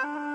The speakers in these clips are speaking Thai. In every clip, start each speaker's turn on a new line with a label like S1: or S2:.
S1: Uh-huh.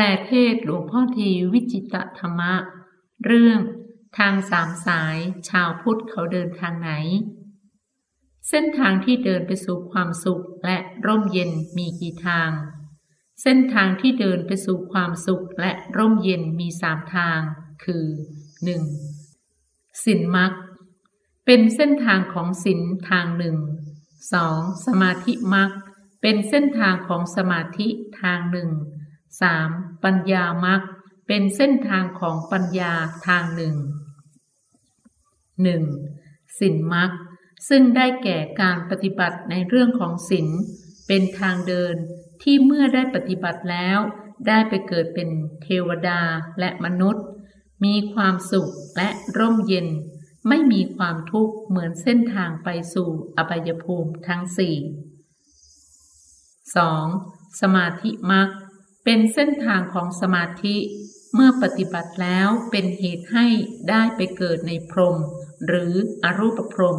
S1: แปลเทศหลวงพ่อทีวิจิตธรรมะ เรื่องทางสามสายชาวพุทธเขาเดินทางไหน เส้นทางที่เดินไปสู่ความสุขและร่มเย็นมีกี่ทาง เส้นทางที่เดินไปสู่ความสุขและร่มเย็นมีสามทาง คือ 1. สินมักเป็นเส้นทางของสินทางหนึ่ง 2. สมาธิมักเป็นเส้นทางของสมาธิทางหนึ่ง 3. ปัญญามักเป็นเส้นทางของปัญญาทางหนึ่ง 1. สินมักซึ่งได้แก่การปฏิบัติในเรื่องของสินเป็นทางเดินที่เมื่อได้ปฏิบัติแล้ว ได้ไปเกิดเป็นเทวดาและมนุษย์ มีความสุขและร่มเย็น ไม่มีความทุกข์เหมือนเส้นทางไปสู่อบายภูมิทั้งสี่ 2. สมาธิมัก เป็นเส้นทางของสมาธิ เมื่อปฏิบัติแล้วเป็นเหตุให้ได้ไปเกิดในพรหมหรืออรูปพรหม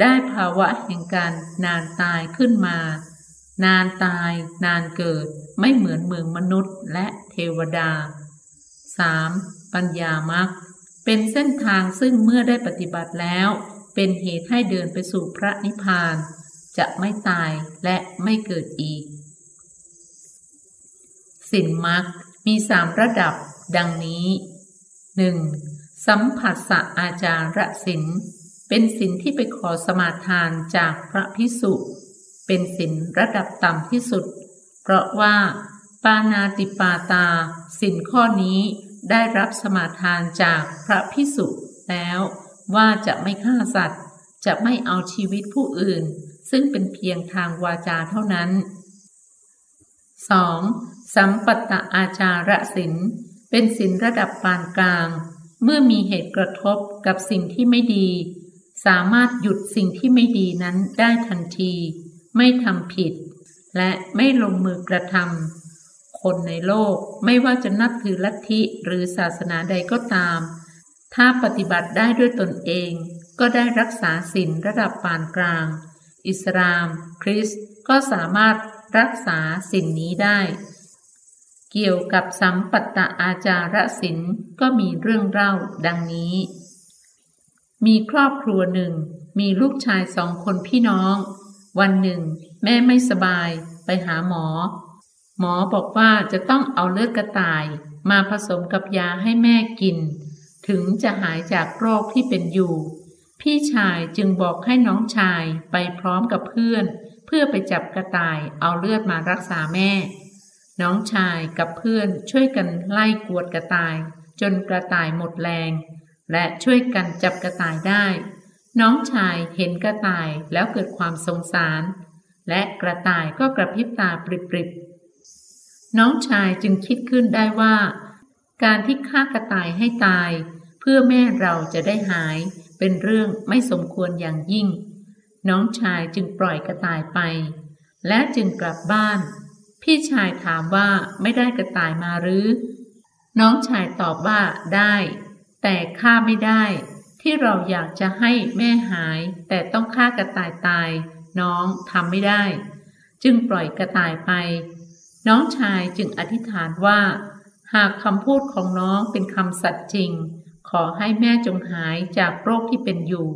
S1: ได้ภาวะแห่งการนานตายขึ้นมา นานตาย นานเกิดไม่เหมือนเมืองมนุษย์และเทวดา 3. ปัญญามักเป็นเส้นทางซึ่งเมื่อได้ปฏิบัติแล้ว เป็นเหตุให้เดินไปสู่พระนิพพาน จะไม่ตายและไม่เกิดอีก สินมักมีสามระดับดังนี้ 1. สัมผัสสะอาจารสินเป็นสินที่ไปขอสมาทานจากพระพิสุ เป็นสินระดับต่ำที่สุด เพราะว่าปานาติปาตาสินข้อนี้ได้รับสมาทานจากพระพิสุแล้วว่าจะไม่ฆ่าสัตว์ จะไม่เอาชีวิตผู้อื่น ซึ่งเป็นเพียงทางวาจาเท่านั้น 2. สัมปัตตอาจาระศินเป็นศินระดับปานกลาง เมื่อมีเหตุกระทบกับสิ่งที่ไม่ดี สามารถหยุดสิ่งที่ไม่ดีนั้นได้ทันที ไม่ทำผิด และไม่ลงมือกระทำคนในโลกไม่ว่าจะนับถือลัทธิหรือศาสนาใดก็ตาม ถ้าปฏิบัติได้ด้วยตนเอง ก็ได้รักษาศีลระดับปานกลาง อิสลาม คริสต์ก็สามารถรักษาสินนี้ได้ เกี่ยวกับสัมปัตตอาจารสินก็มีเรื่องเล่าดังนี้ มีครอบครัวหนึ่ง มีลูกชายสองคนพี่น้อง วันหนึ่ง แม่ไม่สบายไปหาหมอ หมอบอกว่าจะต้องเอาเลือดกระต่ายมาผสมกับยาให้แม่กิน ถึงจะหายจากโรคที่เป็นอยู่ พี่ชายจึงบอกให้น้องชายไปพร้อมกับเพื่อน เพื่อไปจับกระต่ายเอาเลือดมารักษาแม่ น้องชายกับเพื่อนช่วยกันไล่กวดกระต่าย จนกระต่ายหมดแรง และช่วยกันจับกระต่ายได้ น้องชายเห็นกระต่ายแล้วเกิดความสงสาร และกระต่ายก็กระพริบตาปริบๆน้องชายจึงคิดขึ้นได้ว่า การที่ฆ่ากระต่ายให้ตาย เพื่อแม่เราจะได้หาย เป็นเรื่องไม่สมควรอย่างยิ่ง น้องชายจึงปล่อยกระต่ายไป และจึงกลับบ้าน พี่ชายถามว่าไม่ได้กระต่ายมาหรือ น้องชายตอบว่าได้ แต่ฆ่าไม่ได้ ที่เราอยากจะให้แม่หาย แต่ต้องฆ่ากระต่ายตาย น้องทำไม่ได้ จึงปล่อยกระต่ายไป น้องชายจึงอธิษฐานว่า หากคำพูดของน้องเป็นคำสัตย์จริง ขอให้แม่จงหายจากโรคที่เป็นอยู่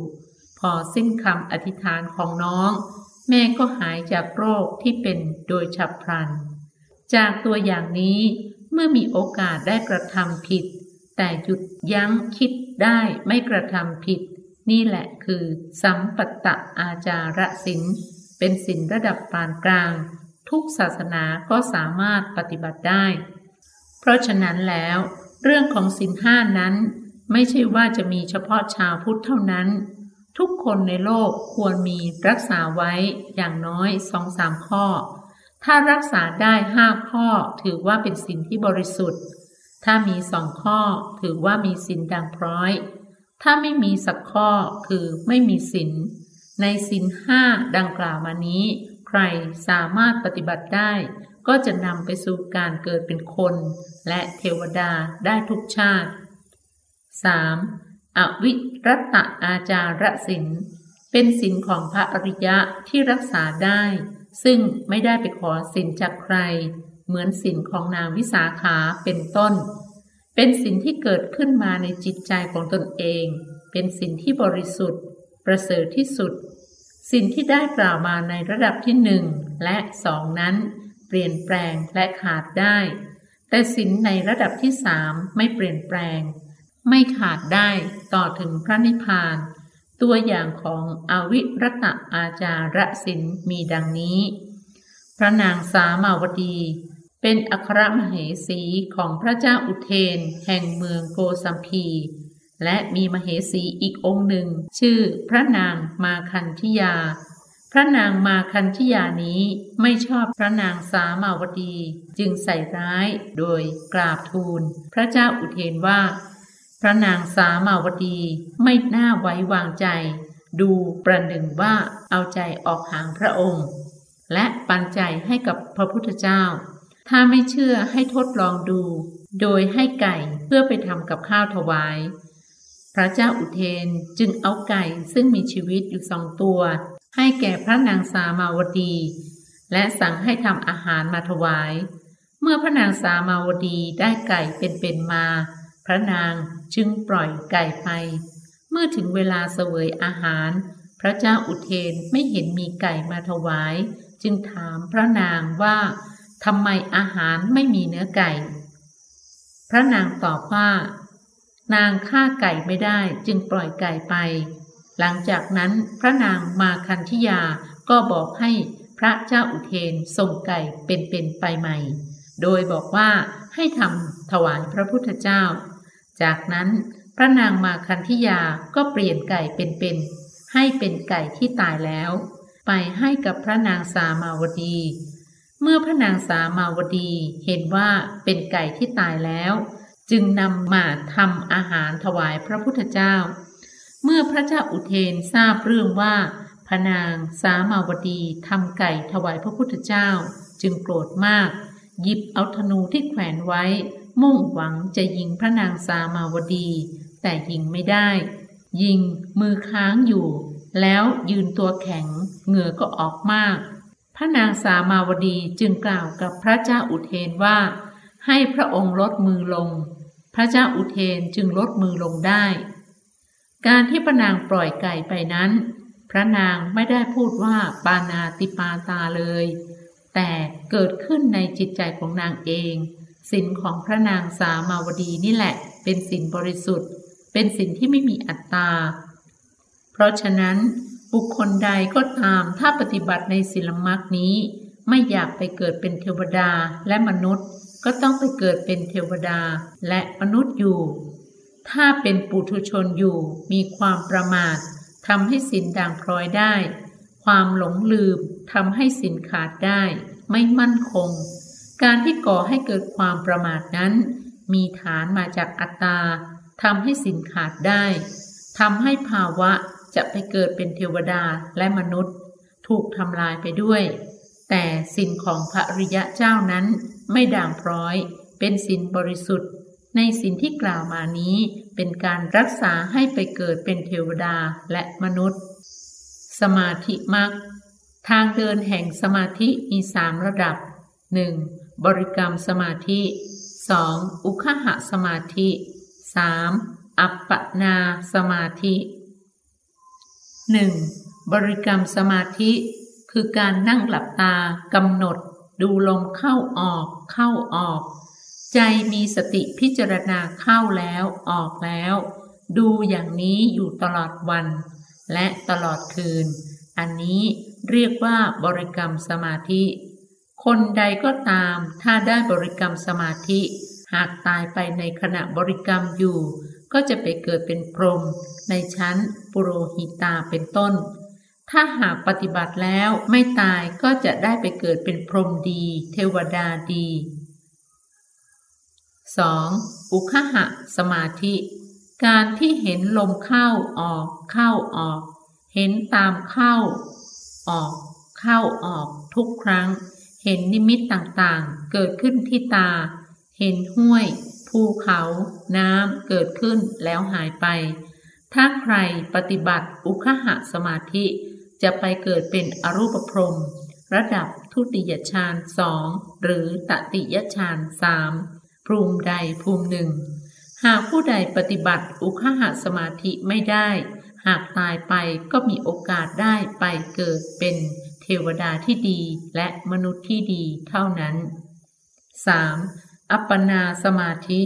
S1: พอสิ้นคำอธิษฐานของน้อง แม่ก็หายจากโรคที่เป็นโดยฉับพลัน จากตัวอย่างนี้เมื่อมีโอกาสได้กระทำผิด แต่หยุดยั้งคิดได้ไม่กระทำผิด นี่แหละคือสัมปตตะอาจาระศินเป็นศินระดับปานกลาง ทุกศาสนาก็สามารถปฏิบัติได้ เพราะฉะนั้นแล้ว เรื่องของศินห้านั้น ไม่ใช่ว่าจะมีเฉพาะชาวพุทธเท่านั้น ทุกคนในโลกควรมีรักษาไว้อย่างน้อยสองสามข้อ ถ้ารักษาได้ห้าข้อถือว่าเป็นศินที่บริสุทธิ์ ถ้ามีสองข้อถือว่ามีศินดังพร้อย ถ้าไม่มีสักข้อคือไม่มีศีลในศีลห้าดังกล่าวมานี้ ใครสามารถปฏิบัติได้ ก็จะนำไปสู่การเกิดเป็นคน และเทวดาได้ทุกชาติ 3. อวิรัตอาจารศินเป็นศินของพระอริยะที่รักษาได้ ซึ่งไม่ได้ไปขอศินจากใคร เหมือนศินของนางวิสาขาเป็นต้น เป็นสิ่งที่เกิดขึ้นมาในจิตใจของตนเอง เป็นสิ่งที่บริสุทธิ์ ประเสริฐที่สุด สิ่งที่ได้กล่าวมาในระดับที่หนึ่งและสองนั้น เปลี่ยนแปลงและขาดได้ แต่สินในระดับที่สามไม่เปลี่ยนแปลง ไม่ขาดได้ต่อถึงพระนิพพาน ตัวอย่างของอวิรตะอาจาระสินมีดังนี้ พระนางสามาวดี เป็นอัครมเหสีของพระเจ้าอุเทน แห่งเมืองโกสัมพีและมีมเหสีอีกองค์หนึ่ง ชื่อพระนางมาคันธิยา พระนางมาคันธิยานี้ไม่ชอบพระนางสามาวดี จึงใส่ร้ายโดยกราบทูล พระเจ้าอุเทนว่า พระนางสามาวดีไม่น่าไว้วางใจ ดูประหนึ่งว่าเอาใจออกห่างพระองค์ และปันใจให้กับพระพุทธเจ้า ถ้าไม่เชื่อให้ทดลองดู โดยให้ไก่เพื่อไปทำกับข้าวถวาย พระเจ้าอุเทนจึงเอาไก่ซึ่งมีชีวิตอยู่สองตัว ให้แก่พระนางสามาวดี และสั่งให้ทำอาหารมาถวาย เมื่อพระนางสามาวดีได้ไก่เป็นๆมา พระนางจึงปล่อยไก่ไป เมื่อถึงเวลาเสวยอาหาร พระเจ้าอุเทนไม่เห็นมีไก่มาถวาย จึงถามพระนางว่าทำไมอาหารไม่มีเนื้อไก่ พระนางตอบว่า นางฆ่าไก่ไม่ได้จึงปล่อยไก่ไป หลังจากนั้นพระนางมาคันธิยาก็บอกให้พระเจ้าอุเทนส่งไก่เป็นๆไปใหม่ โดยบอกว่าให้ทำถวายพระพุทธเจ้า จากนั้นพระนางมาคันธิยาก็เปลี่ยนไก่เป็นๆให้เป็นไก่ที่ตายแล้ว ไปให้กับพระนางสามาวดี เมื่อพระนางสามาวดีเห็นว่าเป็นไก่ที่ตายแล้ว จึงนำมาทำอาหารถวายพระพุทธเจ้า เมื่อพระเจ้าอุเทนทราบเรื่องว่าพระนางสามาวดีทำไก่ถวายพระพุทธเจ้า จึงโกรธมาก หยิบเอาธนูที่แขวนไว้ มุ่งหวังจะยิงพระนางสามาวดี แต่ยิงไม่ได้ ยิงมือค้างอยู่ แล้วยืนตัวแข็ง เหงื่อก็ออกมาก พระนางสามาวดีจึงกล่าวกับพระเจ้าอุเทนว่า ให้พระองค์ลดมือลง พระเจ้าอุเทนจึงลดมือลงได้ การที่พระนางปล่อยไก่ไปนั้น พระนางไม่ได้พูดว่าปานาติปาตาเลย แต่เกิดขึ้นในจิตใจของนางเอง สินของพระนางสามาวดีนี่แหละ เป็นสินบริสุทธิ์ เป็นสินที่ไม่มีอัตตา เพราะฉะนั้นบุคคลใดก็ตามถ้าปฏิบัติในศีลมรรคนี้ ไม่อยากไปเกิดเป็นเทวดาและมนุษย์ ก็ต้องไปเกิดเป็นเทวดาและมนุษย์อยู่ ถ้าเป็นปุถุชนอยู่มีความประมาททำให้สินด่างพร้อยได้ ความหลงลืมทำให้สินขาดได้ ไม่มั่นคง การที่ก่อให้เกิดความประมาทนั้น มีฐานมาจากอัตตาทำให้สินขาดได้ทำให้ภาวะจะไปเกิดเป็นเทวดาและมนุษย์ ถูกทำลายไปด้วย แต่สินของพระริยะเจ้านั้นไม่ด่างพร้อย เป็นสินบริสุทธิ์ ในสินที่กล่าวมานี้เป็นการรักษาให้ไปเกิดเป็นเทวดาและมนุษย์ สมาธิมักทางเดินแห่งสมาธิมีสามระดับ 1. บริกรรมสมาธิ 2. อุคหะสมาธิ 3. อัปปนาสมาธิหนึ่งบริกรรมสมาธิ คือการนั่งหลับตากำหนด ดูลมเข้าออก เข้าออก ใจมีสติพิจารณาเข้าแล้วออกแล้ว ดูอย่างนี้อยู่ตลอดวัน และตลอดคืน อันนี้เรียกว่าบริกรรมสมาธิ คนใดก็ตาม ถ้าได้บริกรรมสมาธิ หากตายไปในขณะบริกรรมอยู่ ก็จะไปเกิดเป็นพรหมในชั้นปุโรหิตาเป็นต้น ถ้าหากปฏิบัติแล้วไม่ตายก็จะได้ไปเกิดเป็นพรหมดี เทวดาดี 2. อุคหะสมาธิ การที่เห็นลมเข้าออกเข้าออก เห็นตามเข้า ออก เข้าออกทุกครั้ง เห็นนิมิตต่างๆ เกิดขึ้นที่ตา เห็นห้วย ภูเขา น้ำเกิดขึ้นแล้วหายไป ถ้าใครปฏิบัติอุคหะสมาธิจะไปเกิดเป็นอรูปพรหมระดับทุติยฌานสองหรือตติยฌานสามภูมิใดภูมิหนึ่ง หากผู้ใดปฏิบัติอุคหะสมาธิไม่ได้ หากตายไปก็มีโอกาสได้ไปเกิดเป็น วดาที่ดีและมนุษย์ที่ดีเท่านั้น 3. อัปปนาสมาธิ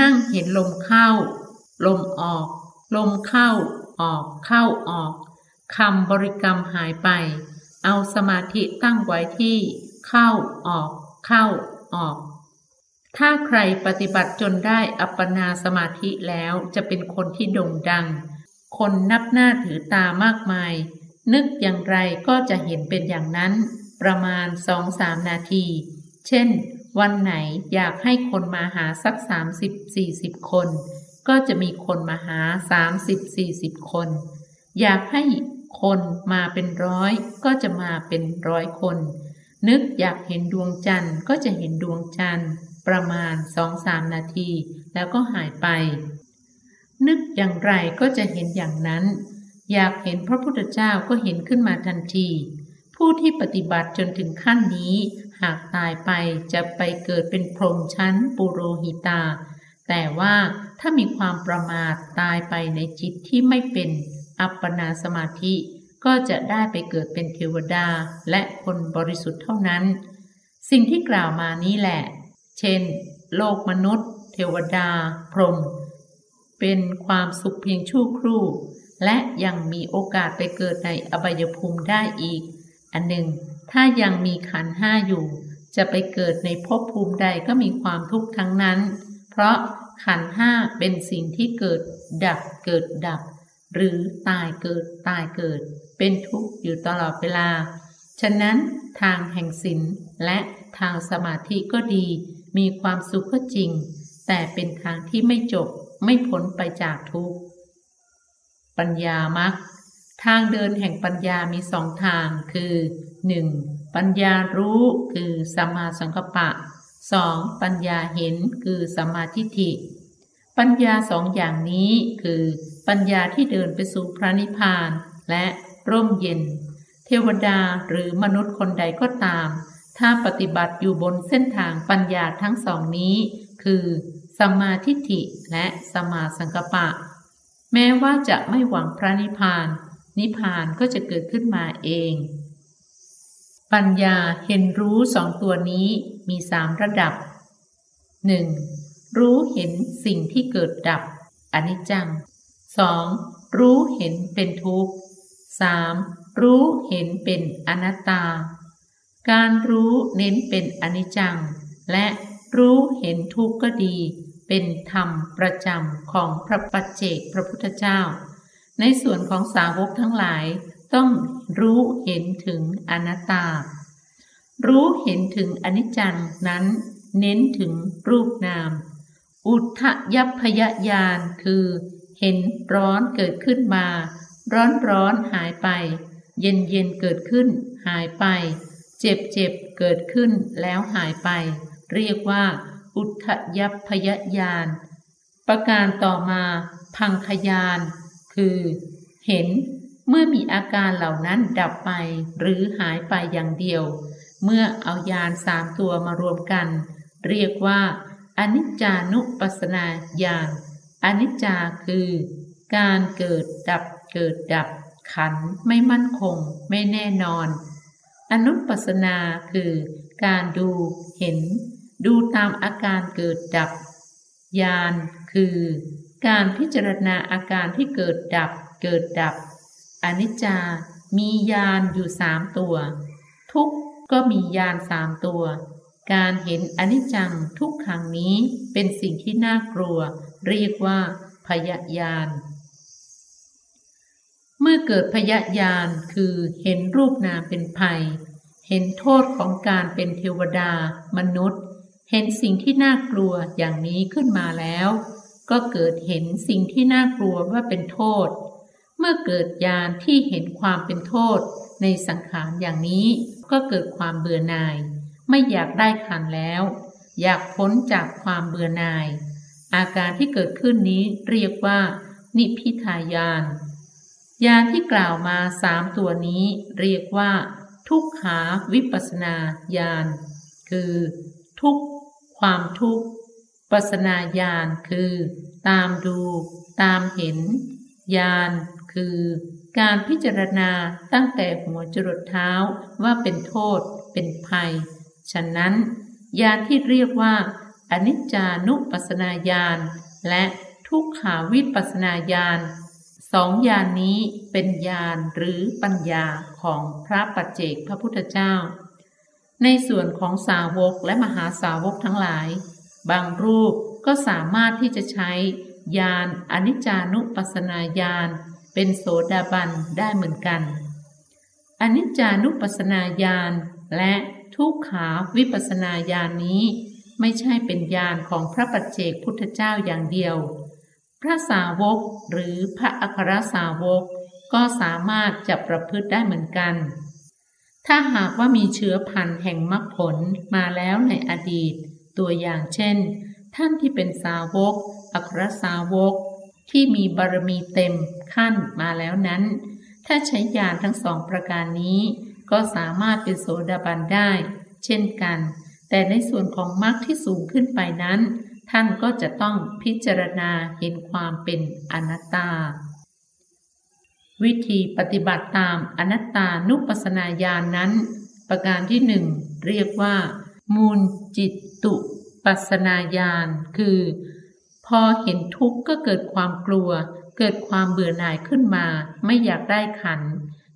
S1: นั่งเห็นลมเข้า ลมออก ลมเข้าออกเข้าออกคำบริกรรมหายไป เอาสมาธิตั้งไว้ที่ เข้าออก เข้าออก ถ้าใครปฏิบัติจนได้อัปปนาสมาธิแล้วจะเป็นคนที่โด่งดัง คนนับหน้าถือตามากมาย นึกอย่างไรก็จะเห็นเป็นอย่างนั้น ประมาณสองสามนาที เช่น วันไหนอยากให้คนมาหาสักสามสิบสี่สิบคน ก็จะมีคนมาหาสามสิบสี่สิบคน อยากให้คนมาเป็นร้อย ก็จะมาเป็นร้อยคน นึกอยากเห็นดวงจันทร์ก็จะเห็นดวงจันทร์ ประมาณสองสามนาที แล้วก็หายไป นึกอย่างไรก็จะเห็นอย่างนั้น อยากเห็นพระพุทธเจ้าก็เห็นขึ้นมาทันที ผู้ที่ปฏิบัติจนถึงขั้นนี้ หากตายไปจะไปเกิดเป็นพรหมชั้นปุโรหิตา แต่ว่าถ้ามีความประมาทตายไปในจิตที่ไม่เป็นอัปปนาสมาธิ ก็จะได้ไปเกิดเป็นเทวดาและคนบริสุทธิ์เท่านั้น สิ่งที่กล่าวมานี้แหละ เช่น โลกมนุษย์ เทวดา พรหมเป็นความสุขเพียงชั่วครู่ และยังมีโอกาสไปเกิดในอบายภูมิได้อีก อันหนึ่ง ถ้ายังมีขันห้าอยู่ จะไปเกิดในภพภูมิใดก็มีความทุกข์ทั้งนั้น เพราะขันห้าเป็นสิ่งที่เกิดดับเกิดดับ หรือตายเกิดตายเกิด เป็นทุกข์อยู่ตลอดเวลา ฉะนั้นทางแห่งศีลและทางสมาธิก็ดี มีความสุขก็จริง แต่เป็นทางที่ไม่จบไม่พ้นไปจากทุกข์ ปัญญามักทางเดินแห่งปัญญามีสองทางคือ 1. ปัญญารู้คือสัมมาสังกัปปะ 2. ปัญญาเห็นคือสัมมาทิฏฐิ ปัญญาสองอย่างนี้คือปัญญาที่เดินไปสู่พระนิพพาน และร่มเย็น เทวดาหรือมนุษย์คนใดก็ตาม ถ้าปฏิบัติอยู่บนเส้นทางปัญญาทั้งสองนี้ คือสัมมาธิฏฐิและสัมาสังกปะ แม้ว่าจะไม่หวังพระนิพพาน นิพพานก็จะเกิดขึ้นมาเอง ปัญญาเห็นรู้สองตัวนี้มีสามระดับ 1. รู้เห็นสิ่งที่เกิดดับ อนิจจัง 2. รู้เห็นเป็นทุกข์ 3. รู้เห็นเป็นอนัตตา การรู้เน้นเป็นอนิจจัง และรู้เห็นทุกข์ก็ดี เป็นธรรมประจำของพระปัจเจกพระพุทธเจ้า ในส่วนของสาวกทั้งหลายต้องรู้เห็นถึงอนัตตา รู้เห็นถึงอนิจจังนั้นเน้นถึงรูปนาม อุทยัพพยญาณคือเห็นร้อนเกิดขึ้นมา ร้อนร้อนหายไป เย็นเย็นเกิดขึ้น หายไป เจ็บเจ็บเกิดขึ้นแล้วหายไป เรียกว่า อุทยัพยญาณประการต่อมาพังขยานคือ เห็นเมื่อมีอาการเหล่านั้นดับไปหรือหายไปอย่างเดียว เมื่อเอายานสามตัวมารวมกัน เรียกว่า อนิจจานุปัสนาญาณอนิจจาคือ การเกิดดับเกิดดับ ขันไม่มั่นคง ไม่แน่นอน อนุปัสนาคือ การดู เห็น ดูตามอาการเกิดดับ ญาณคือ การพิจารณาอาการที่เกิดดับ เกิดดับ อนิจจา มียานอยู่สามตัว ทุกก็มียานสามตัว การเห็นอนิจจังทุกขังนี้เป็นสิ่งที่น่ากลัว เรียกว่า พยาญาณเมื่อเกิดพยาญาณคือเห็นรูปนามเป็นภัย เห็นโทษของการเป็นเทวดา มนุษย์ เห็นสิ่งที่น่ากลัวอย่างนี้ขึ้นมาแล้ว ก็เกิดเห็นสิ่งที่น่ากลัวว่าเป็นโทษ เมื่อเกิดญาณที่เห็นความเป็นโทษ ในสังขารอย่างนี้ก็เกิดความเบื่อหน่าย ไม่อยากได้ขันแล้ว อยากพ้นจากความเบื่อหน่าย อาการที่เกิดขึ้นนี้เรียกว่า นิพิทายานยาที่กล่าวมาสามตัวนี้เรียกว่า ทุกขาวิปัสนาญาณคือทุก ความทุกข์ปัสนาญาณคือ ตามดู ตามเห็นญาณคือ การพิจารณาตั้งแต่หัวจรดเท้าว่าเป็นโทษ เป็นภัย ฉะนั้นญาณที่เรียกว่าอนิจจานุปัสนาญาณและทุกขาวิปัสนาญาณสองญาณนนี้เป็นญาณหรือปัญญาของพระปัจเจกพระพุทธเจ้า ในส่วนของสาวกและมหาสาวกทั้งหลาย บางรูปก็สามารถที่จะใช้ญาณอนิจจานุปัสสนาญาณเป็นโสดาบันได้เหมือนกัน อนิจจานุปัสสนาญาณและทุกขาวิปัสสนาญาณนนี้ไม่ใช่เป็นญาณของพระปัจเจกพุทธเจ้าอย่างเดียว พระสาวกหรือพระอัครสาวกก็สามารถจับประพฤติได้เหมือนกัน ถ้าหากว่ามีเชื้อพันธุ์แห่งมรรคผลมาแล้วในอดีต ตัวอย่างเช่น ท่านที่เป็นสาวก อัครสาวก ที่มีบารมีเต็มขั้นมาแล้วนั้น ถ้าใช้ยานทั้งสองประการนี้ ก็สามารถเป็นโสดาบันได้ เช่นกัน แต่ในส่วนของมรรคที่สูงขึ้นไปนั้น ท่านก็จะต้องพิจารณาเห็นความเป็นอนัตตา วิธีปฏิบัติตามอนัตตานุปัสนาญาณนนั้น ประการที่หนึ่งเรียกว่า มูลจิตตุปัสนาญาณคือ พอเห็นทุกข์ก็เกิดความกลัว เกิดความเบื่อหน่ายขึ้นมา ไม่อยากได้ขัน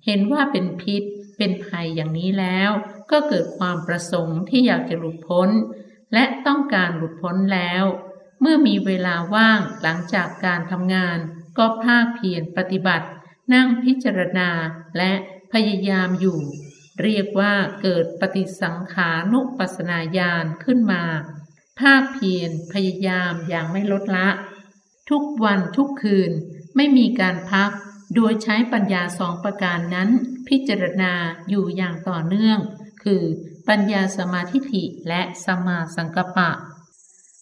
S1: เห็นว่าเป็นพิษ เป็นภัยอย่างนี้แล้ว ก็เกิดความประสงค์ที่อยากจะหลุดพ้น และต้องการหลุดพ้นแล้ว เมื่อมีเวลาว่างหลังจากการทำงาน ก็ภาคเพียรปฏิบัติ นั่งพิจารณาและพยายามอยู่ เรียกว่าเกิดปฏิสังขานุปัสนาญาณขึ้นมา ภาคเพียรพยายามอย่างไม่ลดละ ทุกวันทุกคืนไม่มีการพัก โดยใช้ปัญญาสองประการนั้น พิจารณาอยู่อย่างต่อเนื่อง คือปัญญาสมาธิิและสมาสังกปะ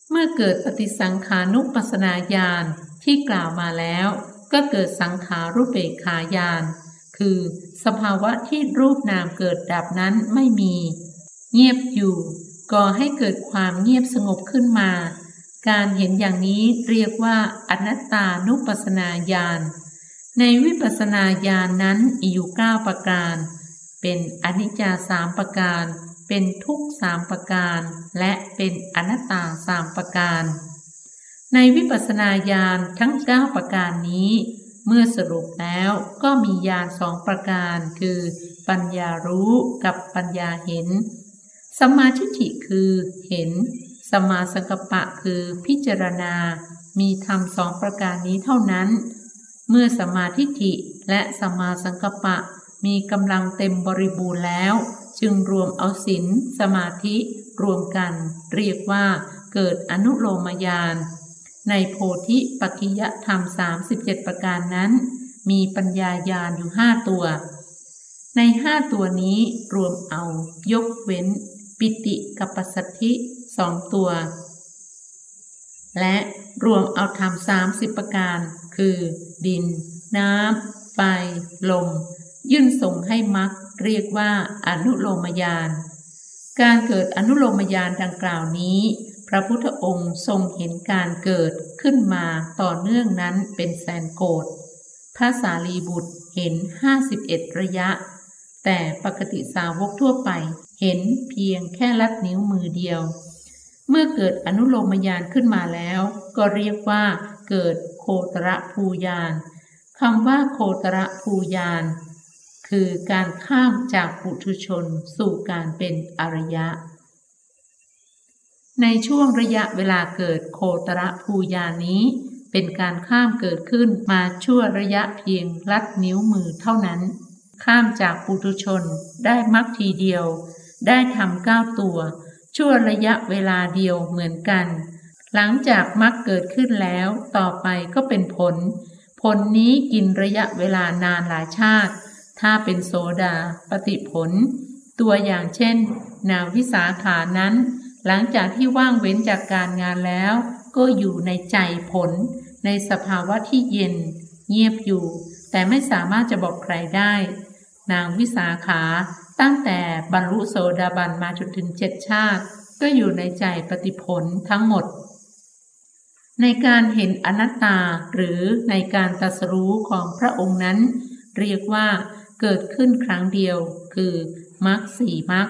S1: เมื่อเกิดปฏิสังขานุปัสนาญาณที่กล่าวมาแล้ว ก็เกิดสังขารูปเบกขาญาณคือสภาวะที่รูปนามเกิดดับนั้นไม่มี เงียบอยู่ก่อให้เกิดความเงียบสงบขึ้นมา การเห็นอย่างนี้เรียกว่าอนัตตานุปัสนาญาณ ในวิปัสนาญาณนนั้นอยู่เก้าประการ เป็นอนิจจาสามประการ เป็นทุกสามประการ และเป็นอนัตตาสามประการ ในวิปัสสนาญาณทั้งเก้าประการนี้ เมื่อสรุปแล้วก็มีญาณสองประการ คือ ปัญญารู้กับปัญญาเห็นสมาธิฐิคือเห็นสมาสังกปะคือพิจารณา มีธรรมสองประการนี้เท่านั้น เมื่อสมาธิฐิและสมาสังกปะมีกำลังเต็มบริบูรณ์แล้ว จึงรวมเอาศีลสมาธิรวมกัน เรียกว่าเกิดอนุโลมยาน ในโพธิปัจจยธรรม 37 ประการนั้น มีปัญญายานอยู่ห้าตัว ในห้าตัวนี้รวมเอา ยกเว้น ปิติกับปัสสธิสองตัว และรวมเอาธรรมสามสิบประการ คือ ดิน น้ำไฟ ลม ยื่นส่งให้มรรคเรียกว่าอนุโลมยาน การเกิดอนุโลมยานดังกล่าวนี้ ระพุทธองค์ทรงเห็นการเกิดขึ้นมาต่อเนื่องนั้นเป็นแสนโกดพระสารีบุตรเห็นห้าสิบเอ็ดระยะ แต่ปกติสาวกทั่วไปเห็นเพียงแค่ลัดนิ้วมือเดียว เมื่อเกิดอนุโลมยานขึ้นมาแล้ว ก็เรียกว่าเกิดโคตรภูยานคำว่าโคตรภูยานคือการข้ามจากปุถุชนสู่การเป็นอริยะ ในช่วงระยะเวลาเกิดโคตรภูยานี้ เป็นการข้ามเกิดขึ้นมาชั่วระยะเพียงลัดนิ้วมือเท่านั้น ข้ามจากปุถุชนได้มักทีเดียว ได้ทำเก้าตัว ชั่วระยะเวลาเดียวเหมือนกัน หลังจากมักเกิดขึ้นแล้วต่อไปก็เป็นผล ผลนี้กินระยะเวลานานหลายชาติ ถ้าเป็นโสดาปฏิผล ตัวอย่างเช่น นาวิสาขานั้น หลังจากที่ว่างเว้นจากการงานแล้ว ก็อยู่ในใจผล ในสภาวะที่เย็น เงียบอยู่ แต่ไม่สามารถจะบอกใครได้ นางวิสาขาตั้งแต่บรรลุโสดาบันมาจนถึงเจ็ดชาติ ก็อยู่ในใจปฏิผลทั้งหมด ในการเห็นอนัตตาหรือในการตัสรู้ของพระองค์นั้น เรียกว่าเกิดขึ้นครั้งเดียว คือมรรคสี่มรรค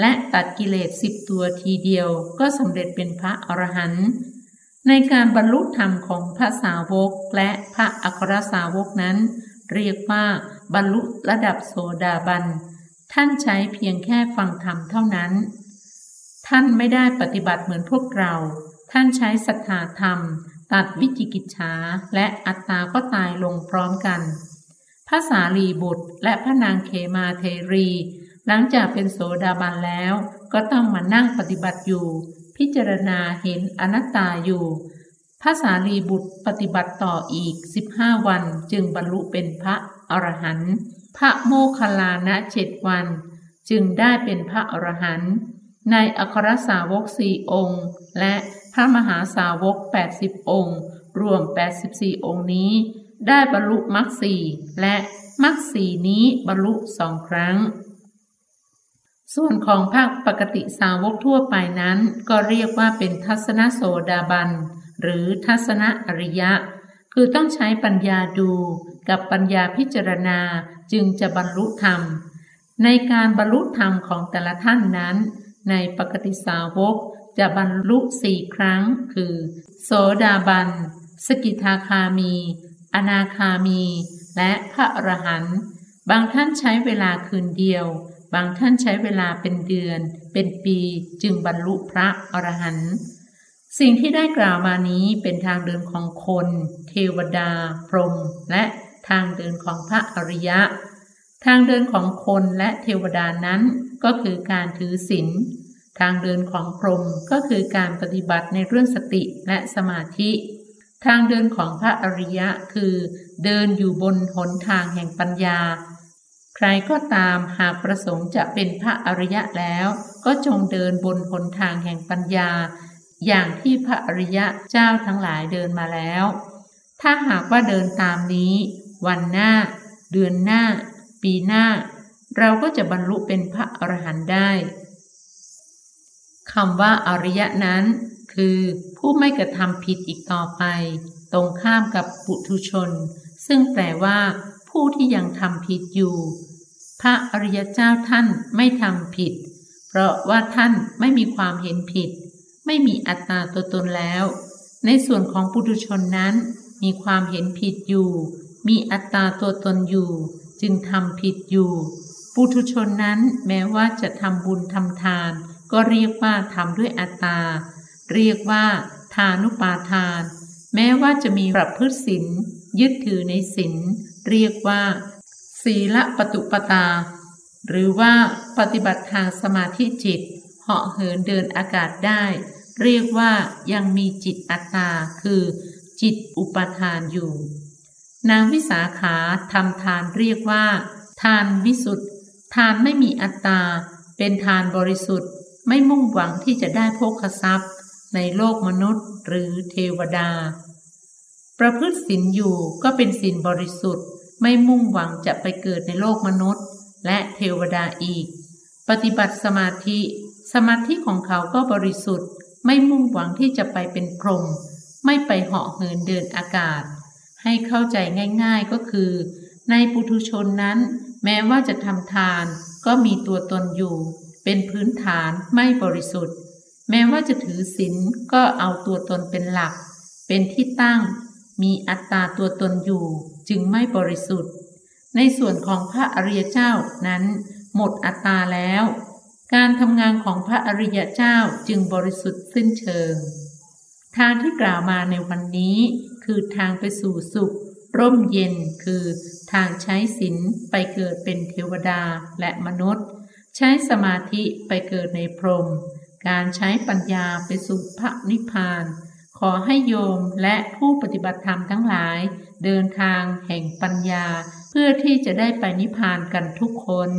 S1: และตัดกิเลสสิบตัวทีเดียวก็สำเร็จเป็นพระอรหันต์ในการบรรลุธรรมของพระสาวกและพระอัครสาวกนั้น เรียกว่าบรรลุระดับโสดาบัน ท่านใช้เพียงแค่ฟังธรรมเท่านั้น ท่านไม่ได้ปฏิบัติเหมือนพวกเรา ท่านใช้ศรัทธาธรรม ตัดวิจิกิจฉาและอัตตาก็ตายลงพร้อมกัน พระสารีบุตรและพระนางเขมาเทรี หลังจากเป็นโสดาบันแล้วก็ต้องมานั่งปฏิบัติอยู่ พิจารณาเห็นอนัตตาอยู่พระสารีบุตรปฏิบัติต่ออีก 15 วันจึงบรรลุเป็นพระอรหันต์พระโมคคัลลานะเจ็ดวัน จึงได้เป็นพระอรหันต์ในอัครสาวกสี่องค์ และพระมหาสาวก 80 องค์ รวม 84 องค์นี้ ได้บรรลุมรรคสี่และมรรคสี่นี้บรรลุสองครั้ง ส่วนของภาคปกติสาวกทั่วไปนั้น ก็เรียกว่าเป็นทัศนโสดาบัน หรือทัศนอริยะ คือต้องใช้ปัญญาดูกับปัญญาพิจารณาจึงจะบรรลุธรรม ในการบรรลุธรรมของแต่ละท่านนั้น ในปกติสาวกจะบรรลุสี่ครั้ง คือ โสดาบัน สกิทาคามี อนาคามี และพระอรหันต์บางท่านใช้เวลาคืนเดียว บางท่านใช้เวลาเป็นเดือน เป็นปีจึงบรรลุพระอรหันต์สิ่งที่ได้กล่าวมานี้เป็นทางเดินของคน เทวดา พรหมและทางเดินของพระอริยะ ทางเดินของคนและเทวดานั้นก็คือการถือศีลทางเดินของพรหมก็คือการปฏิบัติในเรื่องสติและสมาธิ ทางเดินของพระอริยะคือ เดินอยู่บนหนทางแห่งปัญญา ใครก็ตามหากประสงค์จะเป็นพระอริยะแล้ว ก็จงเดินบนหนทางแห่งปัญญา อย่างที่พระอริยะเจ้าทั้งหลายเดินมาแล้ว ถ้าหากว่าเดินตามนี้ วันหน้า เดือนหน้า ปีหน้า เราก็จะบรรลุเป็นพระอรหันต์ได้คำว่าอริยะนั้น คือผู้ไม่กระทำผิดอีกต่อไป ตรงข้ามกับปุถุชน ซึ่งแปลว่า ผู้ที่ยังทำผิดอยู่ พระอริยเจ้าท่านไม่ทำผิด เพราะว่าท่านไม่มีความเห็นผิด ไม่มีอัตตาตัวตนแล้ว ในส่วนของปุถุชนนั้น มีความเห็นผิดอยู่ มีอัตตาตัวตนอยู่ จึงทำผิดอยู่ปุถุชนนั้นแม้ว่าจะทำบุญทำทาน ก็เรียกว่าทำด้วยอัตตา เรียกว่า ทานุปาทาน แม้ว่าจะมีประพฤติศีลยึดถือในศีลเรียกว่า ศีลปตุปตา หรือว่าปฏิบัติทางสมาธิจิต เหาะเหินเดินอากาศได้ เรียกว่ายังมีจิตอัตตา คือจิตอุปทานอยู่ นางวิสาขาทำทานเรียกว่า ทานวิสุทธทานไม่มีอัตตา เป็นทานบริสุทธิ์ ไม่มุ่งหวังที่จะได้โภคทรัพย์ ในโลกมนุษย์หรือเทวดา ประพฤติศีลอยู่ก็เป็นศีลบริสุทธิ์ ไม่มุ่งหวังจะไปเกิดในโลกมนุษย์ และเทวดาอีก ปฏิบัติสมาธิ สมาธิของเขาก็บริสุทธิ์ ไม่มุ่งหวังที่จะไปเป็นพรหมไม่ไปเหาะเหินเดินอากาศ ให้เข้าใจง่ายๆก็คือ ในปุถุชนนั้น แม้ว่าจะทำทานก็มีตัวตนอยู่ เป็นพื้นฐานไม่บริสุทธิ์ แม้ว่าจะถือศีลก็เอาตัวตนเป็นหลัก เป็นที่ตั้ง มีอัตตาตัวตนอยู่ จึงไม่บริสุทธิ์ ในส่วนของพระอริยเจ้านั้น หมดอัตตาแล้ว การทำงานของพระอริยเจ้าจึงบริสุทธิ์สิ้นเชิง ทางที่กล่าวมาในวันนี้ คือทางไปสู่สุข ร่มเย็นคือทางใช้ศีลไปเกิดเป็นเทวดาและมนุษย์ ใช้สมาธิไปเกิดในพรหมการใช้ปัญญาไปสู่พระนิพพาน ขอให้โยมและผู้ปฏิบัติธรรมทั้งหลาย เดินทางแห่งปัญญา เพื่อที่จะได้ไปนิพพานกันทุกคน